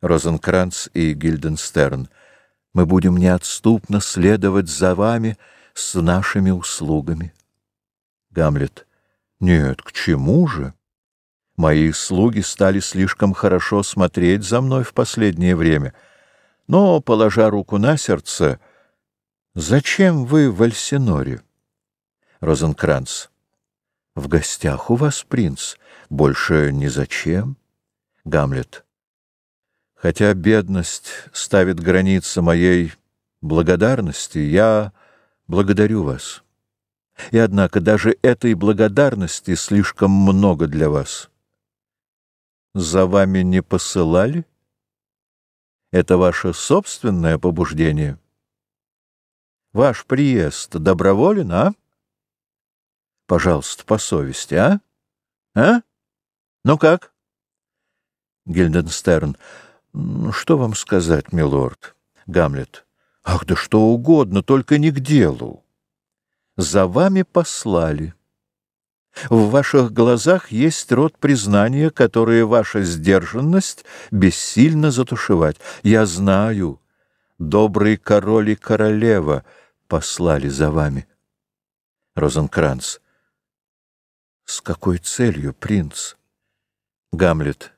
Розенкранц и Гильденстерн, мы будем неотступно следовать за вами с нашими услугами. Гамлет. Нет, к чему же? Мои слуги стали слишком хорошо смотреть за мной в последнее время. Но, положа руку на сердце, зачем вы в Альсиноре? Розенкранц. В гостях у вас, принц, больше ни зачем. Гамлет. Хотя бедность ставит границы моей благодарности, я благодарю вас. И однако даже этой благодарности слишком много для вас. За вами не посылали? Это ваше собственное побуждение? Ваш приезд доброволен, а? Пожалуйста, по совести, а? А? Ну как? Гильденстерн. Что вам сказать, милорд? Гамлет. Ах, да что угодно, только не к делу. За вами послали. В ваших глазах есть род признания, которое ваша сдержанность бессильно затушевать. Я знаю, добрый король и королева послали за вами. Розенкранц. С какой целью, принц? Гамлет.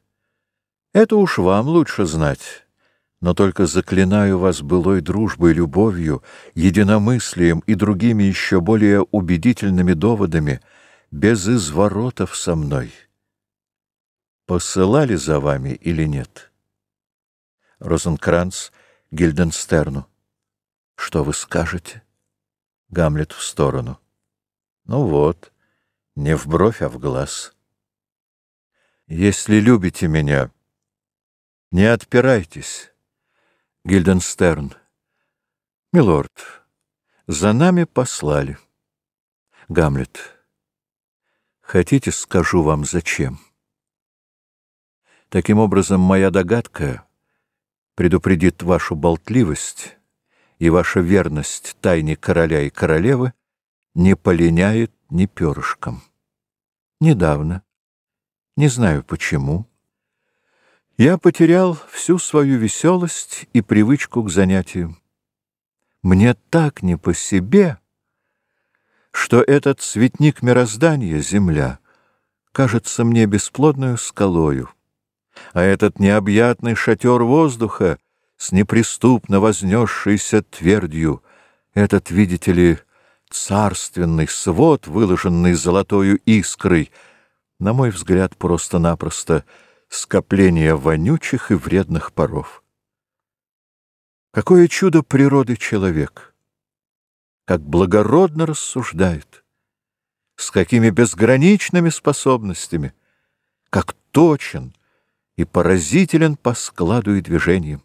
Это уж вам лучше знать. Но только заклинаю вас былой дружбой, любовью, единомыслием и другими еще более убедительными доводами, без изворотов со мной. Посылали за вами или нет? Розенкранц Гильденстерну. Что вы скажете? Гамлет в сторону. Ну вот, не в бровь, а в глаз. Если любите меня, не отпирайтесь, Гильденстерн. Милорд, за нами послали. Гамлет. Хотите, скажу вам, зачем? Таким образом, моя догадка предупредит вашу болтливость, и ваша верность тайне короля и королевы не полиняет ни перышком. Недавно, не знаю почему, я потерял всю свою веселость и привычку к занятию. Мне так не по себе, что этот цветник мироздания, земля, кажется мне бесплодную скалою, а этот необъятный шатер воздуха с неприступно вознесшейся твердью, этот, видите ли, царственный свод, выложенный золотою искрой, на мой взгляд, просто-напросто — скопление вонючих и вредных паров. Какое чудо природы человек! Как благородно рассуждает! С какими безграничными способностями! Как точен и поразителен по складу и движениям!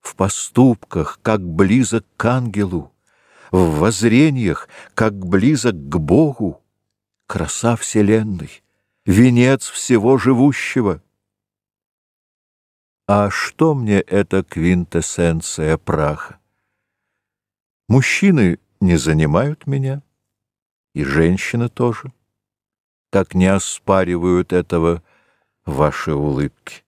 В поступках, как близок к ангелу! В воззрениях, как близок к Богу! Краса вселенной! Венец всего живущего! А что мне эта квинтэссенция праха? Мужчины не занимают меня, и женщины тоже, как не оспаривают этого ваши улыбки.